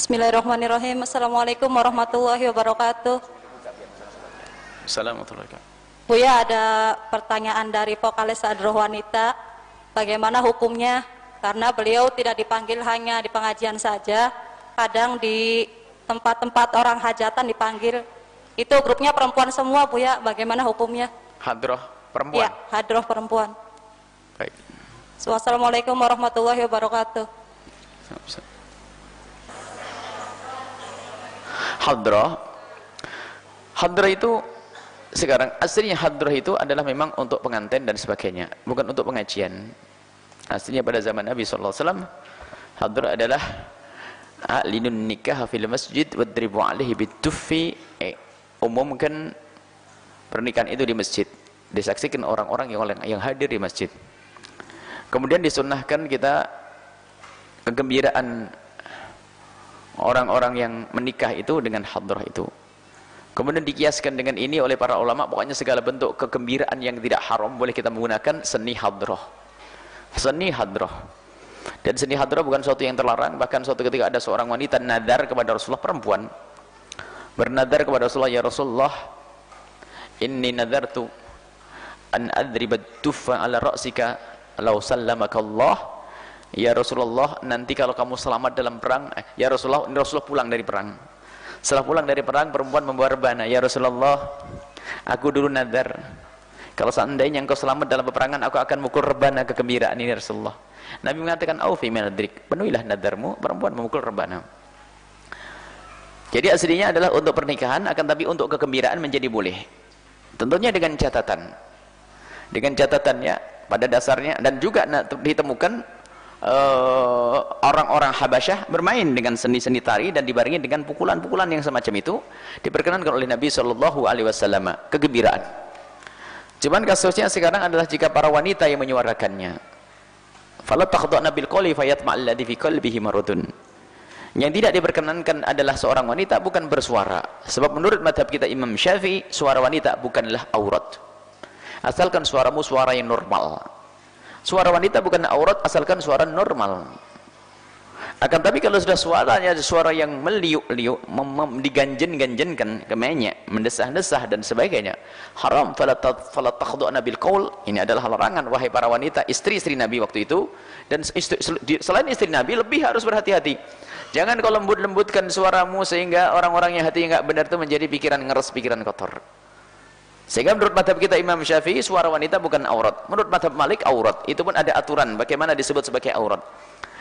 Bismillahirrahmanirrahim. Assalamualaikum warahmatullahi wabarakatuh. Assalamualaikum. Buya ada pertanyaan dari vokalis Adroh Wanita. Bagaimana hukumnya? Karena beliau tidak dipanggil hanya di pengajian saja, kadang di tempat-tempat orang hajatan dipanggil. Itu grupnya perempuan semua, Buya. Bagaimana hukumnya? Hadroh perempuan. Ya, hadroh perempuan. Baik. Wassalamualaikum warahmatullahi wabarakatuh. Hadroh. Hadroh itu sekarang aslinya hadroh itu adalah memang untuk pengantin dan sebagainya, bukan untuk pengajian. Aslinya pada zaman Nabi SAW, hadroh adalah a'linun nikah fil masjid wadribu alaihi bitufi eh, umumkan pernikahan itu di masjid disaksikan orang-orang yang yang hadir di masjid kemudian disunahkan kita kegembiraan orang-orang yang menikah itu dengan hadrah itu. Kemudian dikiaskan dengan ini oleh para ulama pokoknya segala bentuk kegembiraan yang tidak haram boleh kita menggunakan seni hadrah. Seni hadrah. Dan seni hadrah bukan sesuatu yang terlarang bahkan suatu ketika ada seorang wanita nadar kepada Rasulullah perempuan. Bernadar kepada Rasulullah ya Rasulullah inni nadartu an adriba tufa ala ra'sika law sallamaka Allah Ya Rasulullah, nanti kalau kamu selamat dalam perang, eh, ya Rasulullah, Rasulullah pulang dari perang. Setelah pulang dari perang, perempuan membawa rebana. Ya Rasulullah, aku dulu nadar. Kalau seandainya engkau selamat dalam peperangan, aku akan mukul rebana kegembiraan ini ya Rasulullah. Nabi mengatakan, "Aufi minadrik." Penuhilah nadarmu, perempuan memukul rebana. Jadi aslinya adalah untuk pernikahan, akan tapi untuk kegembiraan menjadi boleh. Tentunya dengan catatan. Dengan catatannya pada dasarnya dan juga ditemukan orang-orang uh, Habasyah bermain dengan seni-seni tari dan dibarengi dengan pukulan-pukulan yang semacam itu diperkenankan oleh Nabi Shallallahu Alaihi Wasallam kegembiraan. Cuman kasusnya sekarang adalah jika para wanita yang menyuarakannya. Fala takhdha'na bil qawli fayatma'al ladzi fi qalbihi. Yang tidak diperkenankan adalah seorang wanita bukan bersuara. Sebab menurut madhab kita Imam Syafi'i, suara wanita bukanlah aurat. Asalkan suaramu suara yang normal Suara wanita bukan aurat asalkan suara normal. Akan tapi kalau sudah suaranya suara yang meliuk-liuk, diganjen-ganjenkan kemenyek, mendesah-desah dan sebagainya, haram fala takhdu'na bil qaul. Ini adalah larangan wahai para wanita, istri-istri Nabi waktu itu dan istri, selain istri Nabi lebih harus berhati-hati. Jangan kau lembut-lembutkan suaramu sehingga orang-orang yang hatinya enggak benar itu menjadi pikiran ngeres, pikiran kotor. Sehingga menurut madhab kita Imam Syafi'i suara wanita bukan aurat. Menurut madhab Malik aurat. Itu pun ada aturan bagaimana disebut sebagai aurat.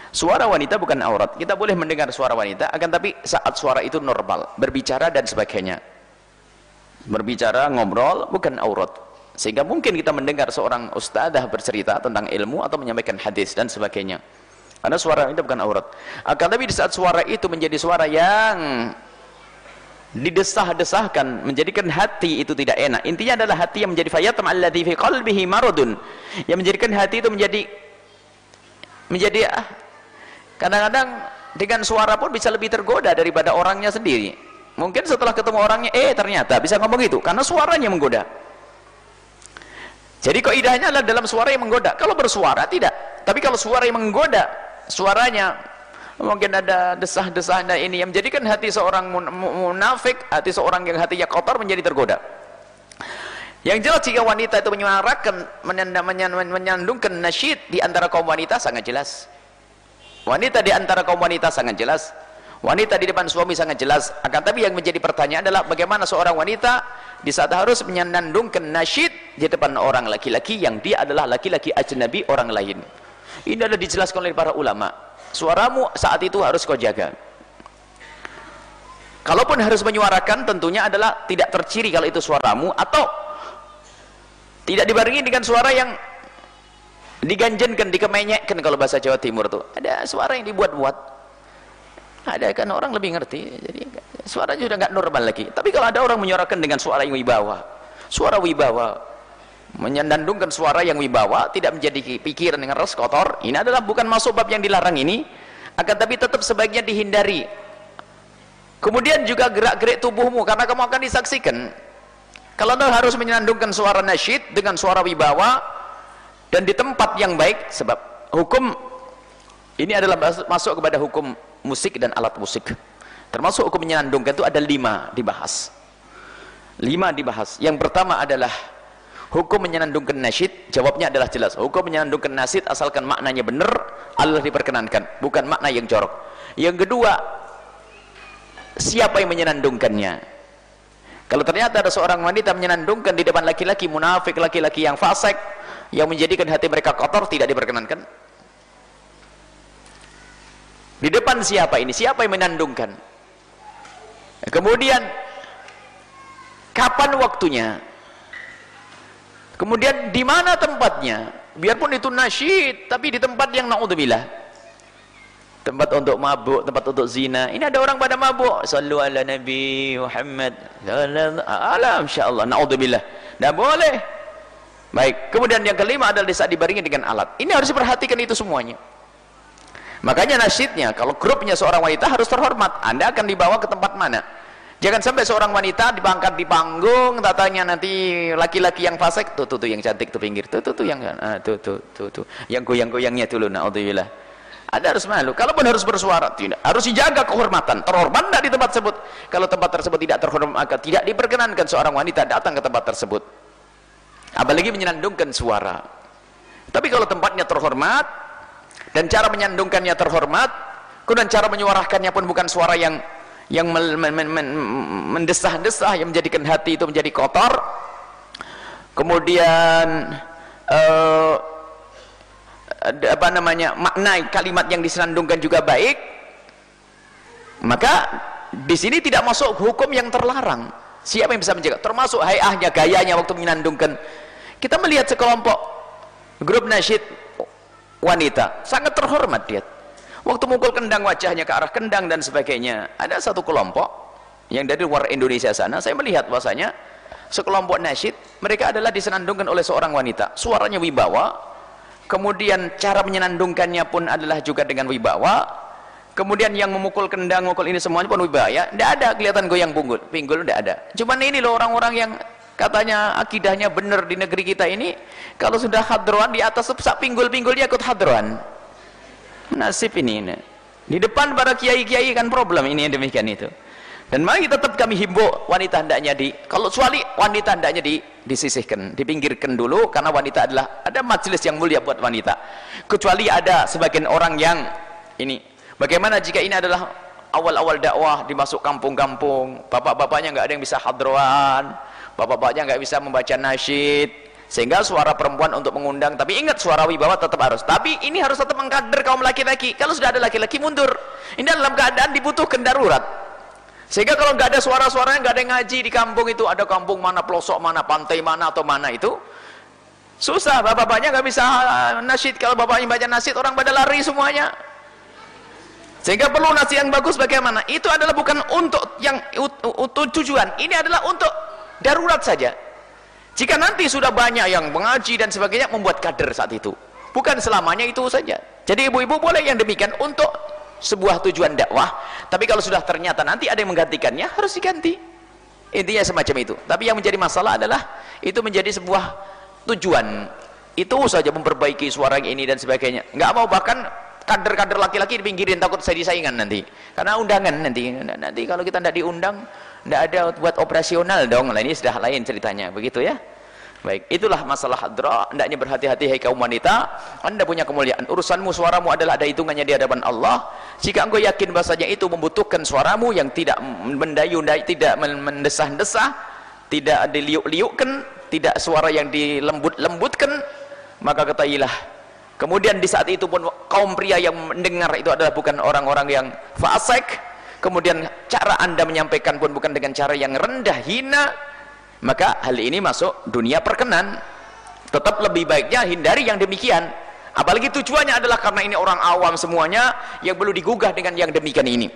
Suara wanita bukan aurat. Kita boleh mendengar suara wanita, akan tapi saat suara itu normal, berbicara dan sebagainya. Berbicara, ngobrol bukan aurat. Sehingga mungkin kita mendengar seorang ustadzah bercerita tentang ilmu atau menyampaikan hadis dan sebagainya. Karena suara itu bukan aurat. Akan tapi di saat suara itu menjadi suara yang didesah-desahkan menjadikan hati itu tidak enak. Intinya adalah hati yang menjadi fayatam alladhi fi qalbihi maradun. Yang menjadikan hati itu menjadi menjadi ah, kadang-kadang dengan suara pun bisa lebih tergoda daripada orangnya sendiri. Mungkin setelah ketemu orangnya eh ternyata bisa ngomong itu karena suaranya menggoda. Jadi kaidahnya adalah dalam suara yang menggoda. Kalau bersuara tidak. Tapi kalau suara yang menggoda suaranya mungkin ada desah-desah dan ini yang menjadikan hati seorang munafik hati seorang yang hatinya kotor menjadi tergoda. Yang jelas jika wanita itu menyuarakan menyandungkan nasyid di antara kaum wanita sangat jelas. Wanita di antara kaum wanita sangat jelas. Wanita di depan suami sangat jelas. Akan tapi yang menjadi pertanyaan adalah bagaimana seorang wanita di saat harus menyandungkan nasyid di depan orang laki-laki yang dia adalah laki-laki ajnabi orang lain. Ini adalah dijelaskan oleh para ulama suaramu saat itu harus kau jaga. Kalaupun harus menyuarakan tentunya adalah tidak terciri kalau itu suaramu atau tidak dibarengi dengan suara yang diganjenkan, dikemenyekkan kalau bahasa Jawa Timur tuh. Ada suara yang dibuat-buat. Ada kan orang lebih ngerti jadi suaranya sudah nggak normal lagi. Tapi kalau ada orang menyuarakan dengan suara yang wibawa suara wibawa menyandungkan suara yang wibawa tidak menjadi pikiran yang res kotor. Ini adalah bukan masuk bab yang dilarang ini. Akan tapi tetap sebaiknya dihindari. Kemudian juga gerak-gerik tubuhmu karena kamu akan disaksikan. Kalau anda harus menyandungkan suara nasyid dengan suara wibawa dan di tempat yang baik sebab hukum ini adalah masuk kepada hukum musik dan alat musik. Termasuk hukum menyenandungkan itu ada lima dibahas. Lima dibahas. Yang pertama adalah hukum menyenandungkan nasyid jawabnya adalah jelas. Hukum menyenandungkan nasyid asalkan maknanya benar Allah diperkenankan bukan makna yang jorok. Yang kedua siapa yang menyenandungkannya? Kalau ternyata ada seorang wanita menyenandungkan di depan laki-laki munafik laki-laki yang fasik yang menjadikan hati mereka kotor tidak diperkenankan. Di depan siapa ini? Siapa yang menandungkan kemudian kapan waktunya kemudian di mana tempatnya? Biarpun itu nasyid tapi di tempat yang naudzubillah. Tempat untuk mabuk tempat untuk zina. Ini ada orang pada mabuk. Sallu ala nabi Muhammad. Ala insyaallah. Naudzubillah. Tidak boleh. Baik. Kemudian yang kelima adalah saat dibaringi dengan alat. Ini harus diperhatikan itu semuanya. Makanya nasyidnya kalau grupnya seorang wanita harus terhormat. Anda akan dibawa ke tempat mana Jangan sampai seorang wanita dibangkat di panggung, tatanya nanti laki-laki yang fasik, tuh, tuh tuh yang cantik tuh pinggir, tuh tuh tuh yang ah, tuh tuh tuh tuh yang goyang-goyangnya dulu naudzubillah. Ada harus malu. Kalaupun harus bersuara, tidak. Harus dijaga kehormatan. Terhormat tidak di tempat tersebut. Kalau tempat tersebut tidak terhormat, maka tidak diperkenankan seorang wanita datang ke tempat tersebut. Apalagi menyandungkan suara. Tapi kalau tempatnya terhormat dan cara menyandungkannya terhormat, kemudian cara menyuarakannya pun bukan suara yang yang mendesah-desah yang menjadikan hati itu menjadi kotor. Kemudian uh, apa namanya makna kalimat yang diserandungkan juga baik. Maka di sini tidak masuk hukum yang terlarang. Siapa yang bisa menjaga? Termasuk hayahnya gayanya waktu menandungkan kita melihat sekelompok grup nasyid wanita. Sangat terhormat dia waktu mukul kendang wajahnya ke arah kendang dan sebagainya ada satu kelompok yang dari luar Indonesia sana saya melihat bahwasanya sekelompok nasyid mereka adalah disenandungkan oleh seorang wanita. Suaranya wibawa kemudian cara menyenandungkannya pun adalah juga dengan wibawa kemudian yang memukul kendang memukul ini semuanya pun wibawa. Ya tidak ada kelihatan goyang punggul pinggul tidak ada. Cuman ini loh orang-orang yang katanya akidahnya benar di negeri kita ini kalau sudah hadroan di atas sak pinggul-pinggul dia ikut hadroan nasib ini di depan para kiai-kiai kan problem ini demikian itu. Dan mari tetap kami himbau wanita hendaknya di kalau suami wanita hendaknya di disisihkan dipinggirkan dulu karena wanita adalah ada majelis yang mulia buat wanita. Kecuali ada sebagian orang yang ini bagaimana jika ini adalah awal-awal dakwah dimasuk kampung-kampung bapak-bapaknya nggak ada yang bisa hadroan bapak-bapaknya nggak bisa membaca nasyid sehingga suara perempuan untuk mengundang tapi ingat suara wibawa tetap harus. Tapi ini harus tetap mengkader kaum laki-laki. Kalau sudah ada laki-laki mundur ini dalam keadaan dibutuhkan darurat. Sehingga kalau nggak ada suara-suaranya nggak ada yang ngaji di kampung itu ada kampung mana pelosok mana pantai mana atau mana itu susah. Bapak-bapaknya nggak bisa ah, nasyid. Kalau bapaknya baca nasyid orang pada lari semuanya. Sehingga perlu nasi yang bagus bagaimana? Itu adalah bukan untuk yang untuk tujuan. Ini adalah untuk darurat saja jika nanti sudah banyak yang mengaji dan sebagainya membuat kader saat itu. Bukan selamanya itu saja. Jadi ibu-ibu boleh yang demikian untuk sebuah tujuan dakwah. Tapi kalau sudah ternyata nanti ada yang menggantikannya harus diganti. Intinya semacam itu. Tapi yang menjadi masalah adalah itu menjadi sebuah tujuan. Itu saja memperbaiki suara ini dan sebagainya. Nggak mau bahkan kader-kader laki-laki dipinggirin takut saya disaingan nanti. Karena undangan nanti. Nanti kalau kita tidak diundang tidak ada buat operasional dong. Nah ini sudah lain ceritanya. Begitu ya baik itulah masalah hadra. Hendaknya berhati-hati hai kaum wanita. Anda punya kemuliaan. Urusanmu suaramu adalah ada hitungannya di hadapan Allah. Jika engkau yakin bahasanya itu membutuhkan suaramu yang tidak mendayu tidak mendesah-desah tidak diliuk-liukkan tidak suara yang dilembut-lembutkan maka ketahuilah kemudian di saat itu pun kaum pria yang mendengar itu adalah bukan orang-orang yang fasik. Kemudian cara anda menyampaikan pun bukan dengan cara yang rendah hina maka hal ini masuk dunia perkenan. Tetap lebih baiknya hindari yang demikian. Apalagi tujuannya adalah karena ini orang awam semuanya yang perlu digugah dengan yang demikian ini.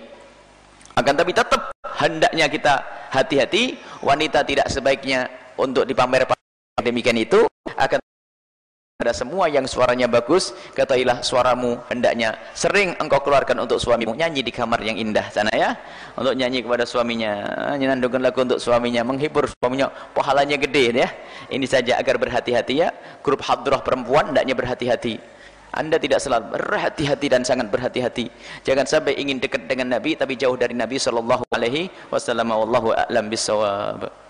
Akan tapi tetap hendaknya kita hati-hati wanita tidak sebaiknya untuk dipamer demikian itu. Akan ada semua yang suaranya bagus katailah suaramu hendaknya sering engkau keluarkan untuk suamimu. Nyanyi di kamar yang indah sana ya. Untuk nyanyi kepada suaminya. Nyenandungkan lagu untuk suaminya menghibur suaminya. Pahalanya gede ya. Ini saja agar berhati-hati ya. Grup hadroh perempuan hendaknya berhati-hati. Anda tidak selalu berhati-hati dan sangat berhati-hati. Jangan sampai ingin dekat dengan Nabi tapi jauh dari Nabi sallallahu alaihi wasallam. Wallahu a'lam bissawab